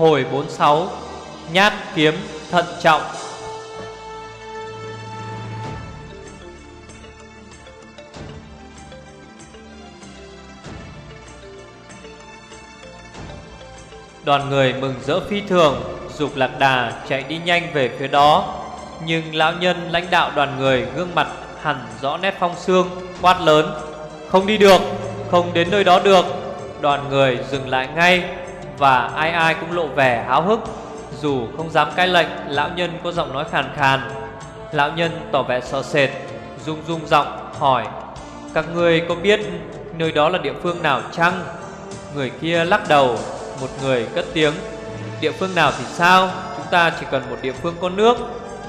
Hồi 46 Nhát kiếm thận trọng. Đoàn người mừng rỡ phi thường Dục lạc đà chạy đi nhanh về phía đó. Nhưng lão nhân lãnh đạo đoàn người Gương mặt hẳn rõ nét phong xương Quát lớn Không đi được, không đến nơi đó được. Đoàn người dừng lại ngay. Và ai ai cũng lộ vẻ háo hức, Dù không dám cai lệnh, Lão nhân có giọng nói khàn khàn. Lão nhân tỏ vẻ sợ sệt, Rung rung giọng hỏi, Các người có biết nơi đó là địa phương nào chăng? Người kia lắc đầu, một người cất tiếng, Địa phương nào thì sao? Chúng ta chỉ cần một địa phương có nước.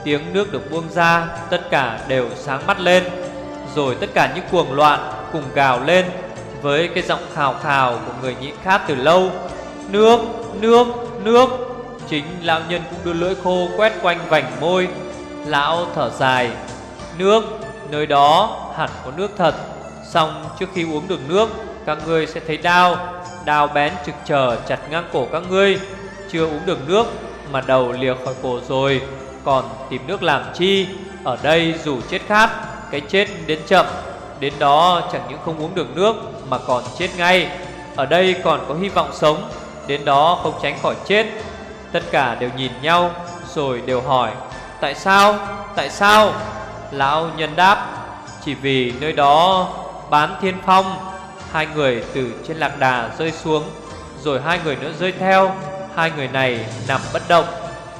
Tiếng nước được buông ra, Tất cả đều sáng mắt lên. Rồi tất cả những cuồng loạn cùng gào lên Với cái giọng khào khào của người nhịn khát từ lâu. Nước, nước, nước. Chính lão nhân cũng đưa lưỡi khô quét quanh vành môi. Lão thở dài. Nước, nơi đó hẳn có nước thật. Xong trước khi uống được nước Các ngươi sẽ thấy đau. Đao bén trực chờ chặt ngang cổ các ngươi. Chưa uống được nước Mà đầu lìa khỏi cổ rồi. Còn tìm nước làm chi? Ở đây dù chết khát Cái chết đến chậm. Đến đó chẳng những không uống được nước Mà còn chết ngay. Ở đây còn có hy vọng sống. Đến đó không tránh khỏi chết Tất cả đều nhìn nhau, Rồi đều hỏi, Tại sao? Tại sao? Lão nhân đáp, Chỉ vì nơi đó bán thiên phong, Hai người từ trên lạc đà rơi xuống, Rồi hai người nữa rơi theo, Hai người này nằm bất động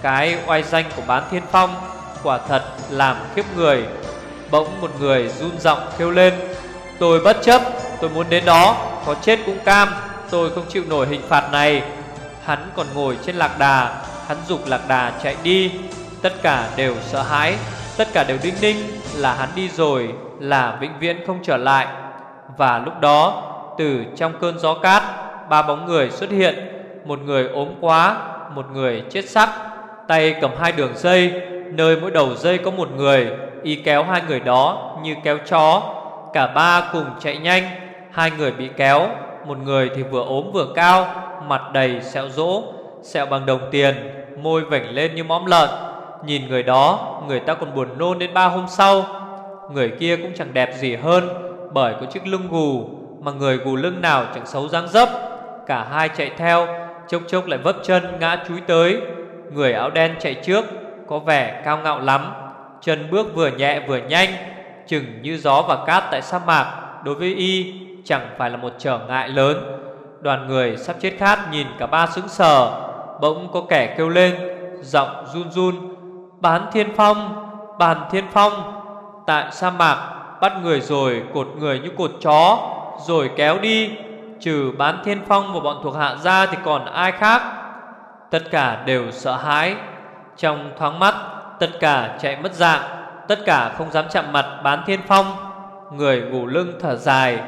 Cái oai danh của bán thiên phong Quả thật làm khiếp người Bỗng một người run giọng kêu lên, Tôi bất chấp, Tôi muốn đến đó, Có chết cũng cam Tôi không chịu nổi hình phạt này. Hắn còn ngồi trên lạc đà, Hắn dục lạc đà chạy đi. Tất cả đều sợ hãi, Tất cả đều đinh ninh Là hắn đi rồi, Là vĩnh viễn không trở lại. Và lúc đó, từ trong cơn gió cát, Ba bóng người xuất hiện. Một người ốm quá, Một người chết sắc. Tay cầm hai đường dây, Nơi mỗi đầu dây có một người, Y kéo hai người đó như kéo chó. Cả ba cùng chạy nhanh, Hai người bị kéo. Một người thì vừa ốm vừa cao Mặt đầy sẹo rỗ Sẹo bằng đồng tiền Môi vểnh lên như mõm lợn Nhìn người đó Người ta còn buồn nôn đến ba hôm sau Người kia cũng chẳng đẹp gì hơn bởi có chiếc lưng gù mà người gù lưng nào chẳng xấu dáng dấp. Cả hai chạy theo, chốc chốc lại vấp chân ngã chúi tới. Người áo đen chạy trước có vẻ cao ngạo lắm, chân bước vừa nhẹ vừa nhanh, chừng như gió và cát tại sa mạc đối với y chẳng phải là một trở ngại lớn. Đoàn người sắp chết khát nhìn cả ba sững sờ, bỗng có kẻ kêu lên, giọng run run: "Bán Thiên Phong, Bàn Thiên Phong!" Tại sa mạc Bắt người rồi cột người như cột chó Rồi kéo đi Trừ bán thiên phong và bọn thuộc hạ ra Thì còn ai khác Tất cả đều sợ hãi Trong thoáng mắt Tất cả chạy mất dạng Tất cả không dám chạm mặt bán thiên phong Người gù lưng thở dài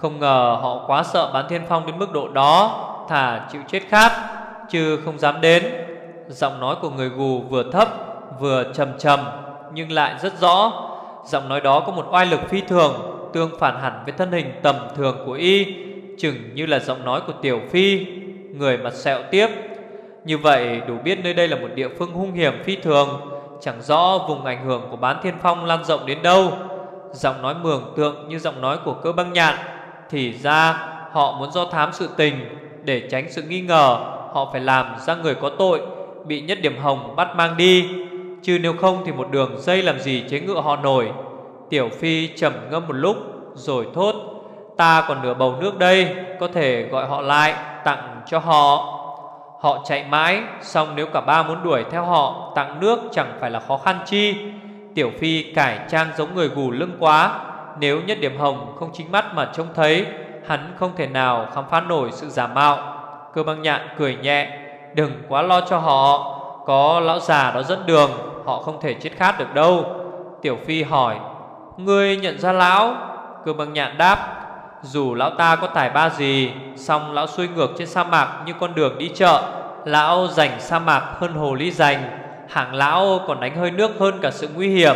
không ngờ họ quá sợ bán thiên phong đến mức độ đó Thả chịu chết khát Chứ không dám đến. Giọng nói của người gù vừa thấp, Vừa trầm trầm, Nhưng lại rất rõ. Giọng nói đó có một oai lực phi thường, Tương phản hẳn với thân hình tầm thường của y, Chừng như là giọng nói của Tiểu Phi, Người mặt sẹo tiếp. Như vậy đủ biết nơi đây là một địa phương hung hiểm phi thường, Chẳng rõ vùng ảnh hưởng của bán thiên phong lan rộng đến đâu. Giọng nói mường tượng như giọng nói của cơ băng nhạn. Thì ra họ muốn do thám sự tình Để tránh sự nghi ngờ, Họ phải làm ra người có tội, Bị nhất điểm hồng bắt mang đi. Chứ nếu không thì một đường dây làm gì chế ngựa họ nổi. Tiểu Phi trầm ngâm một lúc Rồi thốt, Ta còn nửa bầu nước đây, Có thể gọi họ lại Tặng cho họ. Họ chạy mãi, Xong nếu cả ba muốn đuổi theo họ, Tặng nước chẳng phải là khó khăn chi. Tiểu Phi cải trang giống người gù lưng quá nếu nhất điểm hồng không chính mắt mà trông thấy, Hắn không thể nào khám phá nổi sự giả mạo. Cơ băng nhạn cười nhẹ, Đừng quá lo cho họ. Có lão già đó dẫn đường, Họ không thể chết khát được đâu. Tiểu Phi hỏi, Ngươi nhận ra lão? Cơ băng nhạn đáp, Dù lão ta có tài ba gì Xong lão xuôi ngược trên sa mạc như con đường đi chợ, Lão dành sa mạc hơn hồ ly dành Hạng lão còn đánh hơi nước hơn cả sự nguy hiểm,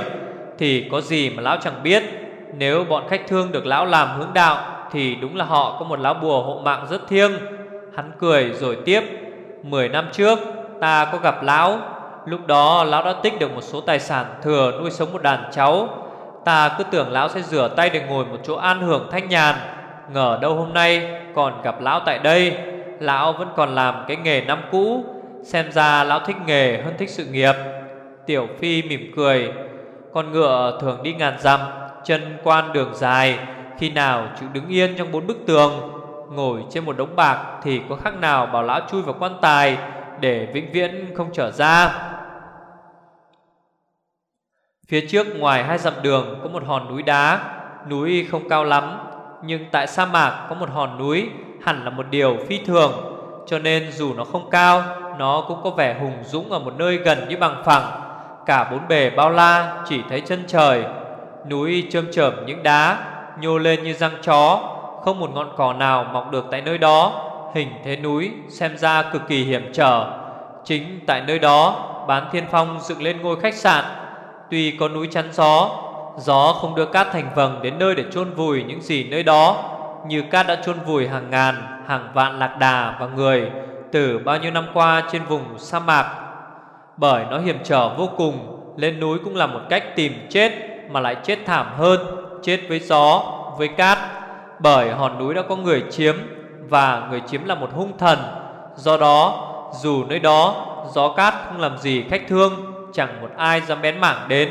Thì có gì mà lão chẳng biết? Nếu bọn khách thương được lão làm hướng đạo, Thì đúng là họ có một lão bùa hộ mạng rất thiêng. Hắn cười rồi tiếp, Mười năm trước, ta có gặp lão. Lúc đó lão đã tích được một số tài sản thừa nuôi sống một đàn cháu. Ta cứ tưởng lão sẽ rửa tay để ngồi một chỗ an hưởng thanh nhàn. Ngờ đâu hôm nay còn gặp lão tại đây. Lão vẫn còn làm cái nghề năm cũ. Xem ra lão thích nghề hơn thích sự nghiệp. Tiểu Phi mỉm cười, Con ngựa thường đi ngàn dặm Chân quan đường dài, Khi nào chịu đứng yên trong bốn bức tường, Ngồi trên một đống bạc Thì có khác nào bảo lão chui vào quan tài Để vĩnh viễn không trở ra? Phía trước ngoài hai dặm đường Có một hòn núi đá, Núi không cao lắm, Nhưng tại sa mạc có một hòn núi, Hẳn là một điều phi thường, Cho nên dù nó không cao, Nó cũng có vẻ hùng dũng ở một nơi gần như bằng phẳng. Cả bốn bề bao la Chỉ thấy chân trời Núi chơm chởm những đá Nhô lên như răng chó. Không một ngọn cỏ nào mọc được tại nơi đó. Hình thế núi xem ra cực kỳ hiểm trở. Chính tại nơi đó Bán Thiên Phong dựng lên ngôi khách sạn. Tuy có núi chắn gió Gió không đưa cát thành vầng đến nơi để chôn vùi những gì nơi đó Như cát đã chôn vùi hàng ngàn, hàng vạn lạc đà và người Từ bao nhiêu năm qua trên vùng sa mạc. Bởi nó hiểm trở vô cùng Lên núi cũng là một cách tìm chết. Mà lại chết thảm hơn Chết với gió, với cát. Bởi hòn núi đã có người chiếm Và người chiếm là một hung thần. Do đó dù nơi đó gió cát không làm gì khách thương Chẳng một ai dám bén mảng đến.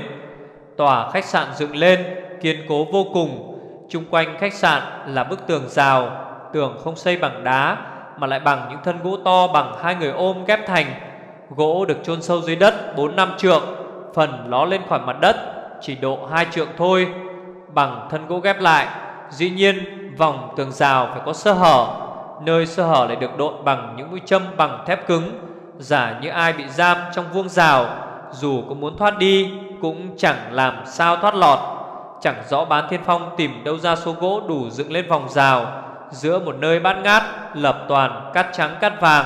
Tòa khách sạn dựng lên Kiên cố vô cùng. Trung quanh khách sạn là bức tường rào Tường không xây bằng đá Mà lại bằng những thân gỗ to bằng hai người ôm ghép thành. Gỗ được chôn sâu dưới đất 4 năm trượng Phần ló lên khỏi mặt đất. Chỉ độ hai trượng thôi, Bằng thân gỗ ghép lại. Dĩ nhiên, vòng tường rào phải có sơ hở, Nơi sơ hở lại được độn bằng những mũi châm bằng thép cứng. Giả như ai bị giam trong vuông rào, Dù có muốn thoát đi, Cũng chẳng làm sao thoát lọt. Chẳng rõ bán thiên phong tìm đâu ra số gỗ đủ dựng lên vòng rào, Giữa một nơi bát ngát, Lập toàn cát trắng cát vàng.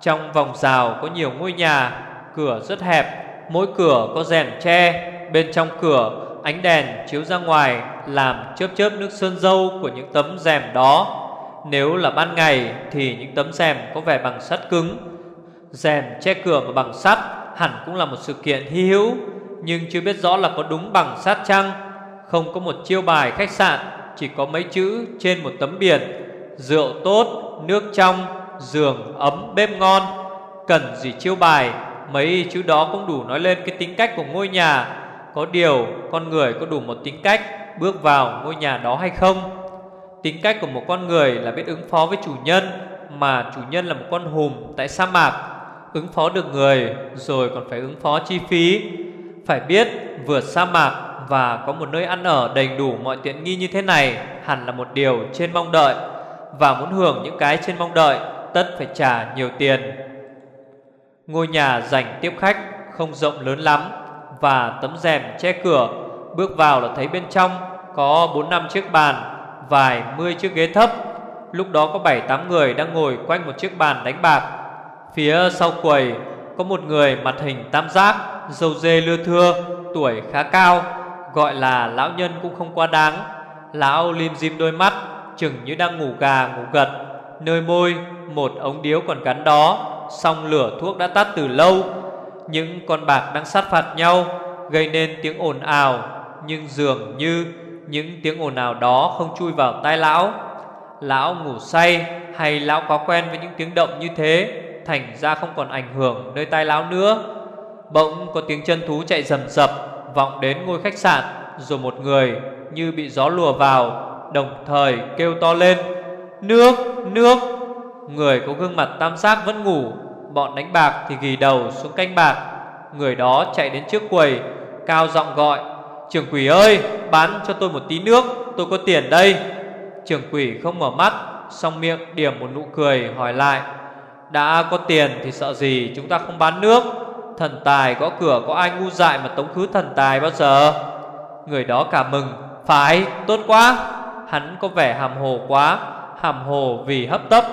Trong vòng rào có nhiều ngôi nhà, Cửa rất hẹp, Mỗi cửa có rèn tre. Bên trong cửa ánh đèn chiếu ra ngoài Làm chớp chớp nước sơn dâu của những tấm rèm đó. Nếu là ban ngày thì những tấm rèm có vẻ bằng sắt cứng. Rèm che cửa mà bằng sắt hẳn cũng là một sự kiện hy hữu Nhưng chưa biết rõ là có đúng bằng sắt chăng. Không có một chiêu bài khách sạn Chỉ có mấy chữ trên một tấm biển Rượu tốt, nước trong, giường ấm, bếp ngon. Cần gì chiêu bài Mấy chữ đó cũng đủ nói lên cái tính cách của ngôi nhà. Có điều con người có đủ một tính cách Bước vào ngôi nhà đó hay không? Tính cách của một con người là biết ứng phó với chủ nhân, Mà chủ nhân là một con hùm tại sa mạc. Ứng phó được người, rồi còn phải ứng phó chi phí. Phải biết, vượt sa mạc và có một nơi ăn ở đầy đủ mọi tiện nghi như thế này Hẳn là một điều trên mong đợi. Và muốn hưởng những cái trên mong đợi, Tất phải trả nhiều tiền. Ngôi nhà dành tiếp khách không rộng lớn lắm. Và tấm rèm che cửa. Bước vào là thấy bên trong có 4 năm chiếc bàn, vài mươi chiếc ghế thấp. Lúc đó có bảy tám người đang ngồi quanh một chiếc bàn đánh bạc. Phía sau quầy có một người mặt hình tam giác râu dê lưa thưa, Tuổi khá cao, Gọi là lão nhân cũng không quá đáng. Lão lim dim đôi mắt, Chừng như đang ngủ gà ngủ gật. Nơi môi, một ống điếu còn gắn đó. Song lửa thuốc đã tắt từ lâu những con bạc đang sát phạt nhau Gây nên tiếng ồn ào Nhưng dường như những tiếng ồn ào đó không chui vào tai lão. Lão ngủ say hay lão có quen với những tiếng động như thế Thành ra không còn ảnh hưởng nơi tai lão nữa. Bỗng có tiếng chân thú chạy rầm rập Vọng đến ngôi khách sạn Rồi một người như bị gió lùa vào Đồng thời kêu to lên Nước, nước! Người có gương mặt tam giác vẫn ngủ Bọn đánh bạc thì ghi đầu xuống canh bạc. Người đó chạy đến trước quầy, Cao giọng gọi, Trưởng quỷ ơi, bán cho tôi một tí nước, Tôi có tiền đây. Trưởng quỷ không mở mắt Xong miệng điểm một nụ cười, hỏi lại, Đã có tiền thì sợ gì chúng ta không bán nước? Thần tài gõ cửa, có ai ngu dại mà tống khứ thần tài bao giờ? Người đó cả mừng, Phải, tốt quá. Hắn có vẻ hàm hồ quá, Hàm hồ vì hấp tấp,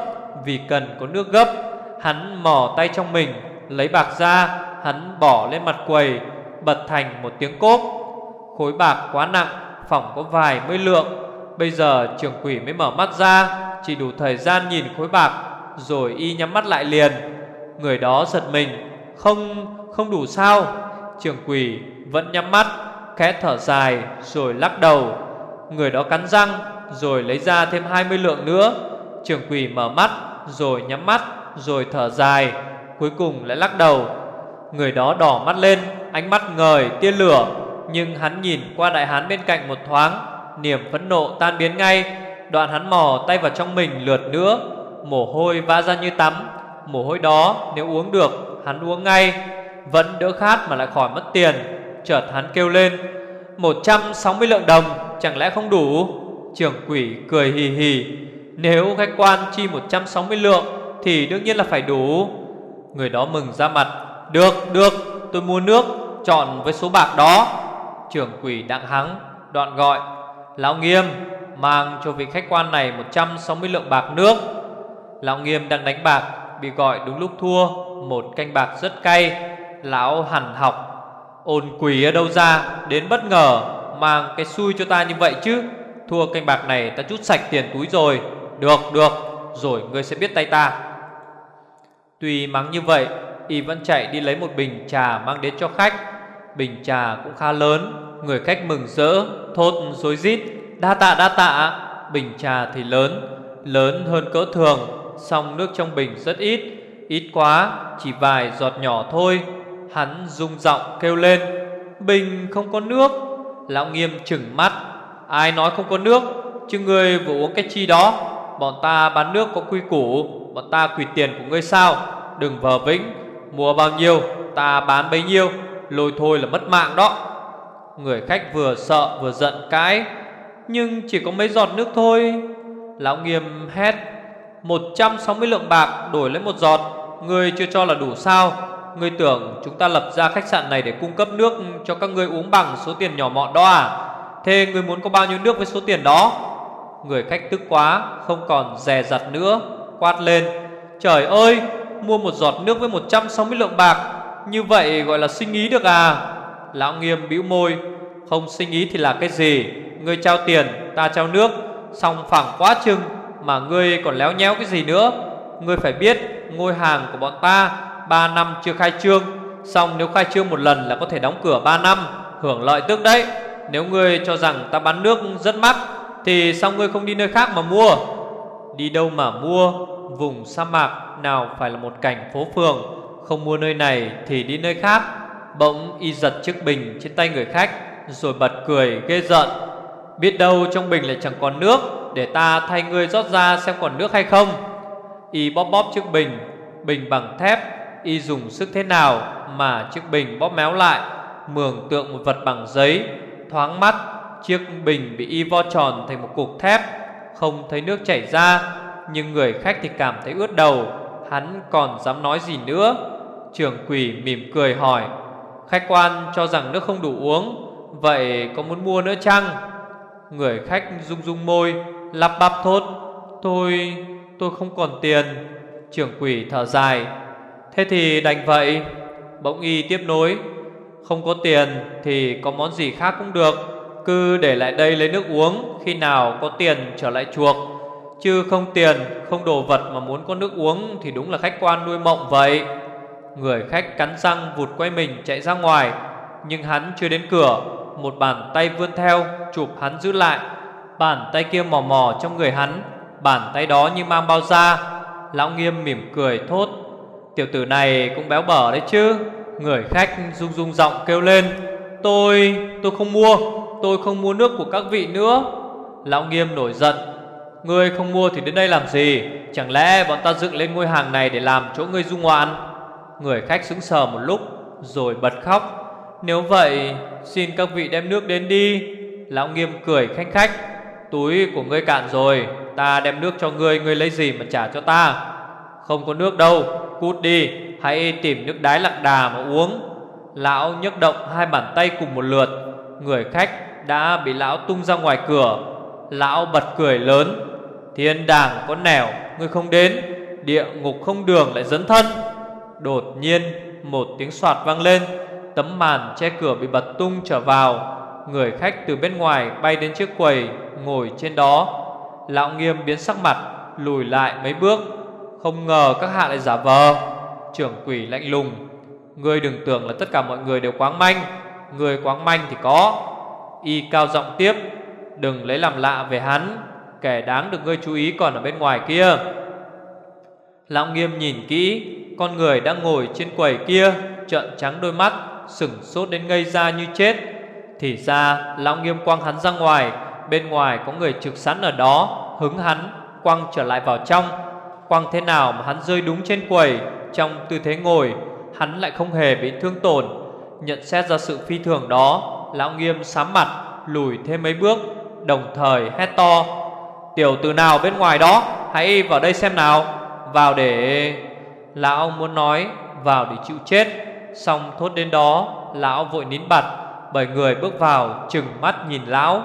Vì cần có nước gấp. Hắn mò tay trong mình Lấy bạc ra Hắn bỏ lên mặt quầy Bật thành một tiếng cốp. Khối bạc quá nặng Phòng có vài mươi lượng. Bây giờ trưởng quỷ mới mở mắt ra Chỉ đủ thời gian nhìn khối bạc Rồi y nhắm mắt lại liền. Người đó giật mình Không, không đủ sao? Trưởng quỷ vẫn nhắm mắt Khẽ thở dài rồi lắc đầu. Người đó cắn răng Rồi lấy ra thêm 20 lượng nữa. Trưởng quỷ mở mắt Rồi nhắm mắt. Rồi thở dài, Cuối cùng lại lắc đầu. Người đó đỏ mắt lên, Ánh mắt ngời, tia lửa, Nhưng hắn nhìn qua đại hán bên cạnh một thoáng, Niềm phẫn nộ tan biến ngay. Đoạn hắn mò tay vào trong mình lượt nữa, Mồ hôi vã ra như tắm. Mồ hôi đó, nếu uống được, Hắn uống ngay, Vẫn đỡ khát mà lại khỏi mất tiền, Chợt hắn kêu lên 160 lượng đồng, Chẳng lẽ không đủ? Trưởng quỷ cười hì hì, Nếu khách quan chi 160 lượng thì đương nhiên là phải đủ. Người đó mừng ra mặt. Được được, tôi mua nước, Chọn với số bạc đó. Trưởng quỷ đặng hắng, Đoạn gọi. Lão nghiêm, Mang cho vị khách quan này 160 lượng bạc nước. Lão nghiêm đang đánh bạc, Bị gọi đúng lúc thua. Một canh bạc rất cay. Lão hẳn học, Ôn quỷ ở đâu ra? Đến bất ngờ, Mang cái xui cho ta như vậy chứ. Thua canh bạc này ta chút sạch tiền túi rồi. Được được, Rồi ngươi sẽ biết tay ta. Tuy mắng như vậy, Y vẫn chạy đi lấy một bình trà mang đến cho khách. Bình trà cũng khá lớn, Người khách mừng rỡ, Thốt rối rít, Đa tạ đa tạ Bình trà thì lớn Lớn hơn cỡ thường Xong nước trong bình rất ít Ít quá, Chỉ vài giọt nhỏ thôi. Hắn rung giọng kêu lên, Bình không có nước. Lão nghiêm chừng mắt, Ai nói không có nước? Chứ người vừa uống cái chi đó? Bọn ta bán nước có quy củ. Bọn ta quỷ tiền của ngươi sao? Đừng vờ vĩnh, Mua bao nhiêu, ta bán bấy nhiêu, Lôi thôi là mất mạng đó. Người khách vừa sợ vừa giận cãi Nhưng chỉ có mấy giọt nước thôi. Lão nghiêm hét 160 lượng bạc đổi lấy một giọt, Ngươi chưa cho là đủ sao? Ngươi tưởng chúng ta lập ra khách sạn này Để cung cấp nước cho các ngươi uống bằng số tiền nhỏ mọn đó à? Thế ngươi muốn có bao nhiêu nước với số tiền đó? Người khách tức quá, Không còn dè dặt nữa. Quát lên, Trời ơi, Mua một giọt nước với 160 lượng bạc, Như vậy gọi là sinh ý được à? Lão nghiêm bĩu môi, Không sinh ý thì là cái gì? Ngươi trao tiền, ta trao nước Xong phẳng quá chừng, Mà ngươi còn léo nhéo cái gì nữa? Ngươi phải biết, ngôi hàng của bọn ta 3 năm chưa khai trương Xong nếu khai trương một lần là có thể đóng cửa 3 năm, Hưởng lợi tức đấy. Nếu ngươi cho rằng ta bán nước rất mắc, Thì sao ngươi không đi nơi khác mà mua? Đi đâu mà mua? Vùng sa mạc nào phải là một cảnh phố phường, Không mua nơi này thì đi nơi khác. Bỗng y giật chiếc bình trên tay người khách, Rồi bật cười ghê giận Biết đâu trong bình lại chẳng còn nước, Để ta thay ngươi rót ra xem còn nước hay không. Y bóp bóp chiếc bình Bình bằng thép, Y dùng sức thế nào Mà chiếc bình bóp méo lại, Mường tượng một vật bằng giấy. Thoáng mắt, Chiếc bình bị y vo tròn thành một cục thép, Không thấy nước chảy ra nhưng người khách thì cảm thấy ướt đầu. Hắn còn dám nói gì nữa? Trưởng quỷ mỉm cười hỏi. Khách quan cho rằng nước không đủ uống, Vậy có muốn mua nữa chăng? Người khách rung rung môi, Lắp bắp thốt. Tôi tôi không còn tiền. Trưởng quỷ thở dài. Thế thì đành vậy. Bỗng y tiếp nối. Không có tiền thì có món gì khác cũng được. Cứ để lại đây lấy nước uống, Khi nào có tiền trở lại chuộc. Chứ không tiền Không đồ vật mà muốn có nước uống Thì đúng là khách quan nuôi mộng vậy. Người khách cắn răng vụt quay mình chạy ra ngoài Nhưng hắn chưa đến cửa. Một bàn tay vươn theo Chụp hắn giữ lại. Bàn tay kia mò mò trong người hắn Bàn tay đó như mang bao da. Lão nghiêm mỉm cười thốt Tiểu tử này cũng béo bở đấy chứ. Người khách rung rung giọng kêu lên Tôi, tôi không mua Tôi không mua nước của các vị nữa. Lão nghiêm nổi giận Ngươi không mua thì đến đây làm gì? Chẳng lẽ bọn ta dựng lên ngôi hàng này Để làm chỗ ngươi du ngoạn? Người khách sững sờ một lúc, Rồi bật khóc. Nếu vậy, xin các vị đem nước đến đi. Lão nghiêm cười khanh khách. Túi của ngươi cạn rồi, Ta đem nước cho ngươi Ngươi lấy gì mà trả cho ta? Không có nước đâu, Cút đi, Hãy tìm nước đái lạc đà mà uống. Lão nhấc động hai bàn tay cùng một lượt. Người khách đã bị lão tung ra ngoài cửa. Lão bật cười lớn. Thiên đàng có nẻo, Ngươi không đến, Địa ngục không đường lại dấn thân. Đột nhiên, một tiếng soạt vang lên, Tấm màn che cửa bị bật tung trở vào. Người khách từ bên ngoài bay đến chiếc quầy, Ngồi trên đó. Lão nghiêm biến sắc mặt, Lùi lại mấy bước. Không ngờ các hạ lại giả vờ. Trưởng quỷ lạnh lùng, Ngươi đừng tưởng là tất cả mọi người đều quáng manh. Người quáng manh thì có. Y cao giọng tiếp, Đừng lấy làm lạ về hắn. Kẻ đáng được ngươi chú ý còn ở bên ngoài kia. Lão nghiêm nhìn kỹ, Con người đang ngồi trên quầy kia, Trợn trắng đôi mắt, Sửng sốt đến ngây ra như chết. Thì ra, lão nghiêm quăng hắn ra ngoài, Bên ngoài có người trực sẵn ở đó, Hứng hắn, quăng trở lại vào trong. Quăng thế nào mà hắn rơi đúng trên quầy, Trong tư thế ngồi, Hắn lại không hề bị thương tổn. Nhận xét ra sự phi thường đó, Lão nghiêm sám mặt, Lùi thêm mấy bước, Đồng thời hét to. Tiểu tử nào bên ngoài đó, Hãy vào đây xem nào. Vào để Lão muốn nói, vào để chịu chết. Xong thốt đến đó, Lão vội nín bặt Bởi người bước vào, chừng mắt nhìn lão.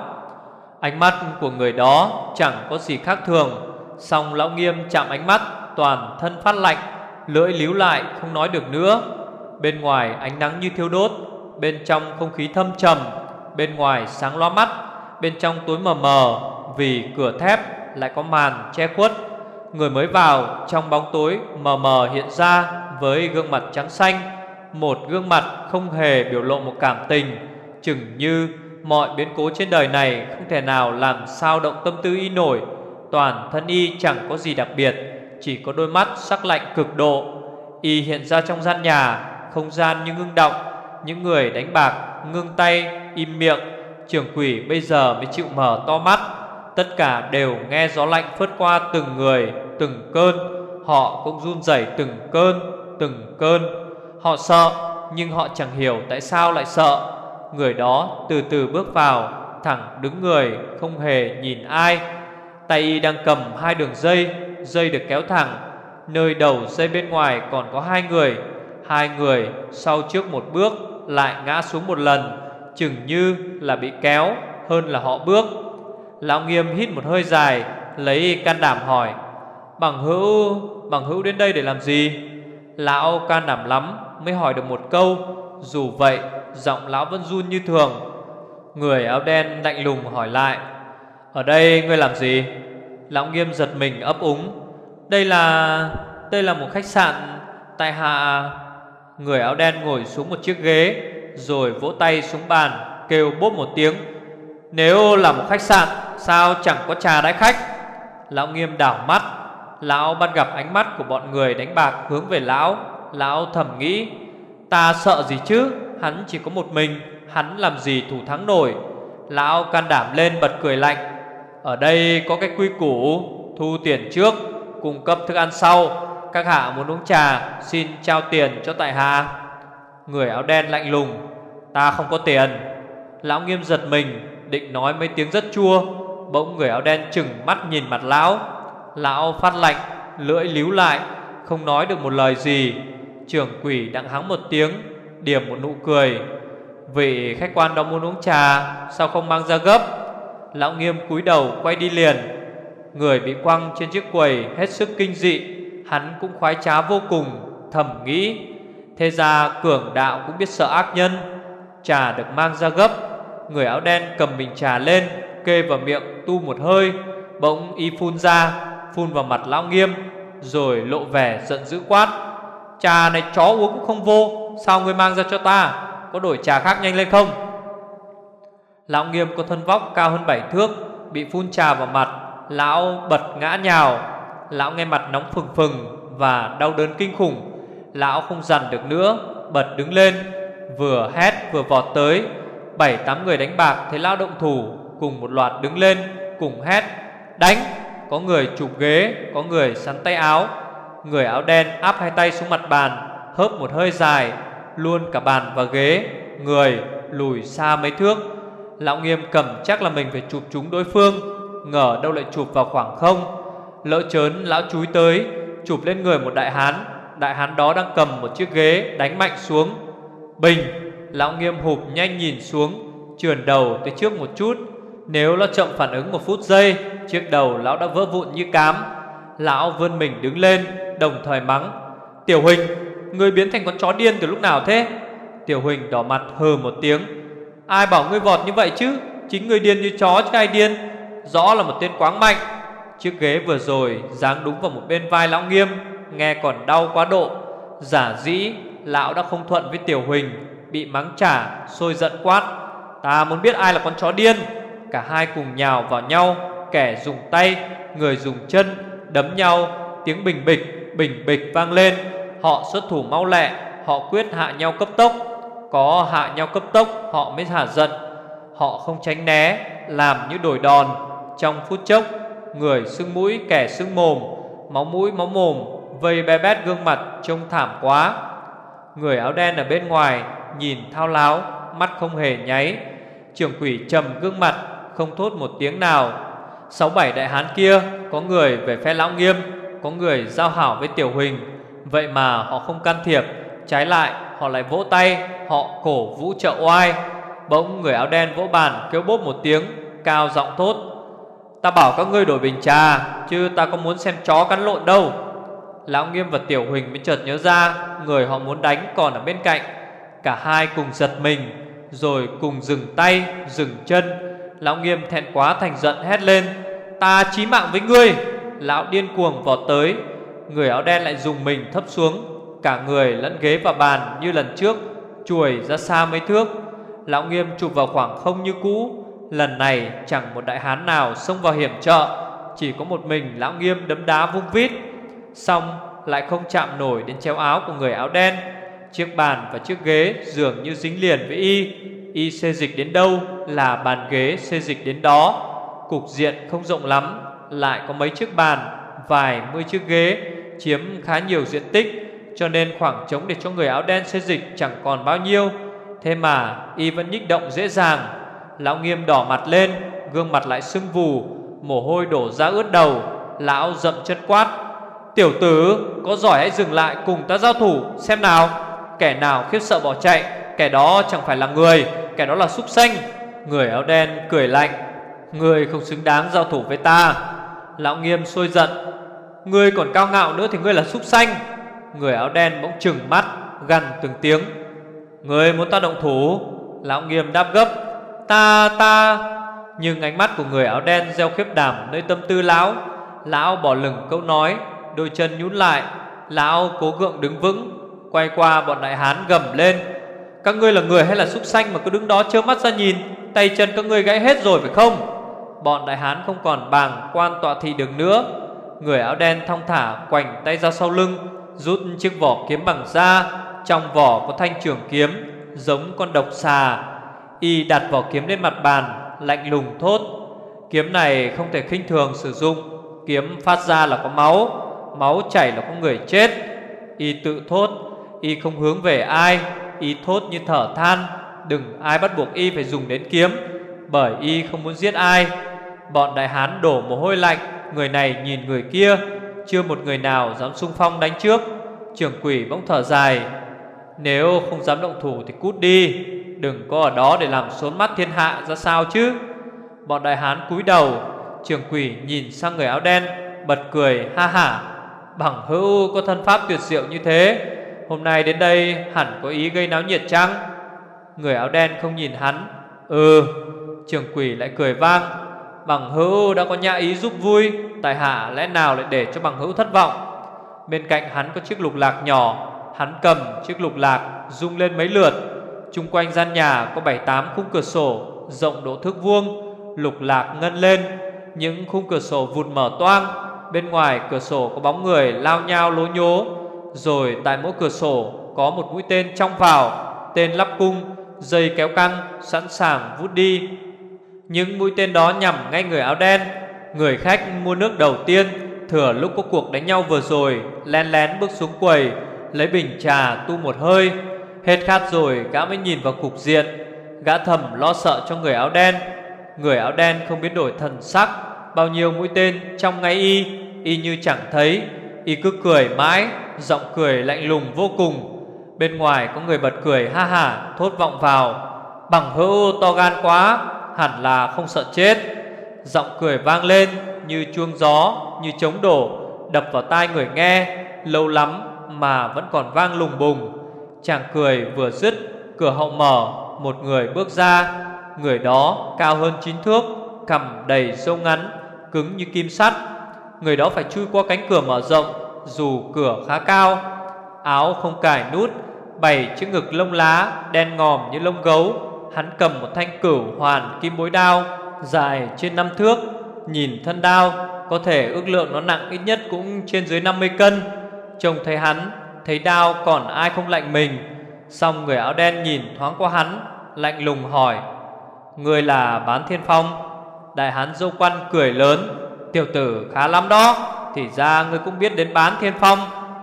Ánh mắt của người đó chẳng có gì khác thường. Xong lão nghiêm chạm ánh mắt, Toàn thân phát lạnh, Lưỡi líu lại, không nói được nữa. Bên ngoài ánh nắng như thiêu đốt, Bên trong không khí thâm trầm, Bên ngoài sáng loa mắt, Bên trong tối mờ mờ. Vì cửa thép lại có màn che khuất. Người mới vào, trong bóng tối mờ mờ hiện ra Với gương mặt trắng xanh, Một gương mặt không hề biểu lộ một cảm tình. Chừng như mọi biến cố trên đời này Không thể nào làm sao động tâm tư y nổi. Toàn thân y chẳng có gì đặc biệt, Chỉ có đôi mắt sắc lạnh cực độ. Y hiện ra trong gian nhà, Không gian như ngưng động. Những người đánh bạc, ngưng tay, im miệng, trưởng quỷ bây giờ mới chịu mở to mắt. Tất cả đều nghe gió lạnh phớt qua từng người, Từng cơn. Họ cũng run rẩy từng cơn Từng cơn. Họ sợ, nhưng họ chẳng hiểu tại sao lại sợ. Người đó từ từ bước vào, Thẳng đứng người, không hề nhìn ai. Tay y đang cầm hai đường dây Dây được kéo thẳng. Nơi đầu dây bên ngoài còn có hai người. Hai người sau trước một bước Lại ngã xuống một lần, Chừng như là bị kéo Hơn là họ bước. Lão nghiêm hít một hơi dài, Lấy can đảm hỏi, Bằng hữu Bằng hữu đến đây để làm gì? Lão can đảm lắm, Mới hỏi được một câu, Dù vậy, giọng lão vẫn run như thường. Người áo đen lạnh lùng hỏi lại, Ở đây ngươi làm gì? Lão nghiêm giật mình ấp úng, Đây là Đây là một khách sạn Tại hạ. Người áo đen ngồi xuống một chiếc ghế, Rồi vỗ tay xuống bàn, Kêu bốp một tiếng, Nếu là một khách sạn Sao chẳng có trà đãi khách? Lão nghiêm đảo mắt. Lão bắt gặp ánh mắt của bọn người đánh bạc hướng về lão. Lão thầm nghĩ, Ta sợ gì chứ? Hắn chỉ có một mình. Hắn làm gì thủ thắng nổi? Lão can đảm lên bật cười lạnh, Ở đây có cái quy củ, Thu tiền trước, Cung cấp thức ăn sau. Các hạ muốn uống trà, Xin trao tiền cho tại hạ. Người áo đen lạnh lùng, Ta không có tiền. Lão nghiêm giật mình, Định nói mấy tiếng rất chua. Bỗng người áo đen chừng mắt nhìn mặt lão. Lão phát lạnh, Lưỡi líu lại, Không nói được một lời gì. Trưởng quỷ đặng hắng một tiếng, Điểm một nụ cười. Vị khách quan đó muốn uống trà, Sao không mang ra gấp? Lão nghiêm cúi đầu, quay đi liền. Người bị quăng trên chiếc quầy Hết sức kinh dị, Hắn cũng khoái trá vô cùng, Thầm nghĩ. Thế ra cường đạo cũng biết sợ ác nhân, Trà được mang ra gấp. Người áo đen cầm bình trà lên Kê vào miệng tu một hơi, Bỗng y phun ra, Phun vào mặt lão nghiêm, Rồi lộ vẻ giận dữ quát Trà này chó uống cũng không vô, Sao ngươi mang ra cho ta? Có đổi trà khác nhanh lên không? Lão nghiêm có thân vóc cao hơn 7 thước, Bị phun trà vào mặt, Lão bật ngã nhào. Lão nghe mặt nóng phừng phừng Và đau đớn kinh khủng, Lão không dằn được nữa, Bật đứng lên, Vừa hét vừa vọt tới. Bảy tám người đánh bạc thấy lão động thủ Cùng một loạt đứng lên, Cùng hét, Đánh! Có người chụp ghế, Có người sắn tay áo. Người áo đen áp hai tay xuống mặt bàn, Hớp một hơi dài, Luôn cả bàn và ghế, Người lùi xa mấy thước. Lão nghiêm cầm chắc là mình phải chụp chúng đối phương, Ngờ đâu lại chụp vào khoảng không. Lỡ chớn, lão chúi tới, Chụp lên người một đại hán Đại hán đó đang cầm một chiếc ghế Đánh mạnh xuống. Bình! Lão nghiêm hụp nhanh nhìn xuống, Trườn đầu tới trước một chút. Nếu nó chậm phản ứng một phút giây, Chiếc đầu lão đã vỡ vụn như cám. Lão vươn mình đứng lên, Đồng thời mắng, Tiểu Huỳnh, Ngươi biến thành con chó điên từ lúc nào thế? Tiểu Huỳnh đỏ mặt hừ một tiếng, Ai bảo ngươi vọt như vậy chứ? Chính ngươi điên như chó chứ ai điên? Rõ là một tên quáng mạnh. Chiếc ghế vừa rồi giáng đúng vào một bên vai lão nghiêm, Nghe còn đau quá độ. Giả dĩ, Lão đã không thuận với Tiểu Huỳnh, Bị mắng trả Sôi giận quát, Ta muốn biết ai là con chó điên? Cả hai cùng nhào vào nhau, Kẻ dùng tay, Người dùng chân, Đấm nhau. Tiếng bình bịch Bình bịch vang lên. Họ xuất thủ mau lẹ, Họ quyết hạ nhau cấp tốc. Có hạ nhau cấp tốc, Họ mới hả giận. Họ không tránh né, Làm như đổi đòn. Trong phút chốc, Người sưng mũi, kẻ sưng mồm. Máu mũi, máu mồm, Vây bé bét gương mặt, trông thảm quá. Người áo đen ở bên ngoài Nhìn thao láo, Mắt không hề nháy. Trưởng quỷ trầm gương mặt không thốt một tiếng nào. Sáu bảy đại hán kia Có người về phe lão nghiêm Có người giao hảo với tiểu huỳnh. Vậy mà họ không can thiệp Trái lại họ lại vỗ tay Họ cổ vũ trợ oai. Bỗng người áo đen vỗ bàn kêu bốp một tiếng Cao giọng thốt Ta bảo các ngươi đổi bình trà Chứ ta có muốn xem chó cắn lộn đâu. Lão Nghiêm và Tiểu Huỳnh mới chợt nhớ ra Người họ muốn đánh còn ở bên cạnh. Cả hai cùng giật mình Rồi cùng dừng tay, dừng chân Lão Nghiêm thẹn quá thành giận hét lên, Ta chí mạng với ngươi. Lão điên cuồng vọt tới, Người áo đen lại dùng mình thấp xuống, Cả người lẫn ghế và bàn như lần trước, Chuồi ra xa mấy thước. Lão Nghiêm chụp vào khoảng không như cũ, Lần này chẳng một đại hán nào xông vào hiểm trợ, Chỉ có một mình Lão Nghiêm đấm đá vung vít. Xong, lại không chạm nổi đến treo áo của người áo đen, Chiếc bàn và chiếc ghế dường như dính liền với y. Y xê dịch đến đâu là bàn ghế xê dịch đến đó. Cục diện không rộng lắm, Lại có mấy chiếc bàn, Vài mươi chiếc ghế, Chiếm khá nhiều diện tích, Cho nên khoảng trống để cho người áo đen xê dịch chẳng còn bao nhiêu. Thế mà y vẫn nhích động dễ dàng, Lão nghiêm đỏ mặt lên, Gương mặt lại sưng vù, Mồ hôi đổ ra ướt đầu, Lão dậm chân quát, Tiểu tử, có giỏi hãy dừng lại cùng ta giao thủ, Xem nào. Kẻ nào khiếp sợ bỏ chạy Kẻ đó chẳng phải là người, Kẻ đó là súc sanh. Người áo đen cười lạnh, Người không xứng đáng giao thủ với ta. Lão nghiêm sôi giận Ngươi còn cao ngạo nữa thì ngươi là súc sanh. Người áo đen bỗng trừng mắt, gằn từng tiếng. Người muốn ta động thủ? Lão nghiêm đáp gấp, Ta ta. Nhưng ánh mắt của người áo đen gieo khiếp đảm nơi tâm tư lão. Lão bỏ lửng câu nói, Đôi chân nhún lại. Lão cố gượng đứng vững, Quay qua bọn đại hán gầm lên các ngươi là người hay là súc sanh mà cứ đứng đó trơ mắt ra nhìn? Tay chân các ngươi gãy hết rồi phải không? Bọn đại hán không còn bàng quan tọa thị được nữa. Người áo đen thong thả quảnh tay ra sau lưng, Rút chiếc vỏ kiếm bằng da. Trong vỏ có thanh trường kiếm, Giống con độc xà. Y đặt vỏ kiếm lên mặt bàn, Lạnh lùng thốt. Kiếm này không thể khinh thường sử dụng. Kiếm phát ra là có máu Máu chảy là có người chết. Y tự thốt, Y không hướng về ai. Y thốt như thở than, Đừng, ai bắt buộc Y phải dùng đến kiếm, Bởi Y không muốn giết ai. Bọn đại hán đổ mồ hôi lạnh, Người này nhìn người kia, Chưa một người nào dám xung phong đánh trước. Trưởng quỷ bỗng thở dài, Nếu không dám động thủ thì cút đi, Đừng có ở đó để làm xốn mắt thiên hạ ra sao chứ? Bọn đại hán cúi đầu, Trưởng quỷ nhìn sang người áo đen, Bật cười, ha hả Bằng hữu có thân pháp tuyệt diệu như thế Hôm nay đến đây hẳn có ý gây náo nhiệt chăng? Người áo đen không nhìn hắn. Ừ Trường quỷ lại cười vang. Bằng hữu đã có nhã ý giúp vui, tài hạ lẽ nào lại để cho bằng hữu thất vọng? Bên cạnh hắn có chiếc lục lạc nhỏ. Hắn cầm chiếc lục lạc, Rung lên mấy lượt. Trung quanh gian nhà có bảy tám khung cửa sổ, Rộng độ thước vuông. Lục lạc ngân lên. Những khung cửa sổ vụt mở toang. Bên ngoài cửa sổ có bóng người lao nhao lố nhố. Rồi tại mỗi cửa sổ có một mũi tên trong vào, Tên lắp cung, Dây kéo căng, sẵn sàng vút đi. Những mũi tên đó nhằm ngay người áo đen, Người khách mua nước đầu tiên, Thừa lúc có cuộc đánh nhau vừa rồi, lén lén bước xuống quầy, Lấy bình trà tu một hơi. Hết khát rồi gã mới nhìn vào cục diện, Gã thầm lo sợ cho người áo đen. Người áo đen không biến đổi thần sắc, Bao nhiêu mũi tên trong ngay y Y như chẳng thấy. Y cứ cười mãi, Giọng cười lạnh lùng vô cùng. Bên ngoài có người bật cười, ha ha, Thốt vọng vào. Bằng hữu to gan quá, Hẳn là không sợ chết. Giọng cười vang lên như chuông gió, Như trống đổ, Đập vào tai người nghe. Lâu lắm mà vẫn còn vang lùng bùng. Chàng cười vừa dứt, Cửa hậu mở, Một người bước ra. Người đó cao hơn chín thước, Cầm đầy sâu ngắn, Cứng như kim sắt. Người đó phải chui qua cánh cửa mở rộng, Dù cửa khá cao. Áo không cài nút, bảy chiếc ngực lông lá Đen ngòm như lông gấu. Hắn cầm một thanh cửu hoàn kim bối đao, Dài trên năm thước, Nhìn thân đao, Có thể ước lượng nó nặng ít nhất cũng trên dưới 50 cân. Trông thấy hắn, Thấy đao còn ai không lạnh mình. Xong người áo đen nhìn thoáng qua hắn, Lạnh lùng hỏi Người là bán thiên phong? Đại hán dâu quan cười lớn Tiểu tử khá lắm đó. Thì ra ngươi cũng biết đến bán thiên phong.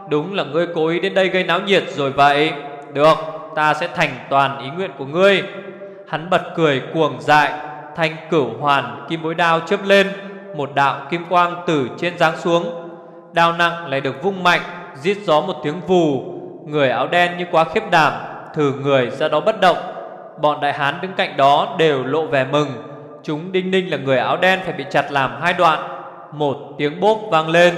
Đúng là ngươi cố ý đến đây gây náo nhiệt rồi vậy. Được, Ta sẽ thành toàn ý nguyện của ngươi. Hắn bật cười cuồng dại, Thanh cửu hoàn kim bối đao chớp lên, Một đạo kim quang từ trên giáng xuống. Đao nặng lại được vung mạnh Giết gió một tiếng vù. Người áo đen như quá khiếp đảm, Thử người ra đó bất động. Bọn đại hán đứng cạnh đó đều lộ vẻ mừng. Chúng đinh ninh là người áo đen phải bị chặt làm hai đoạn. Một tiếng bốp vang lên.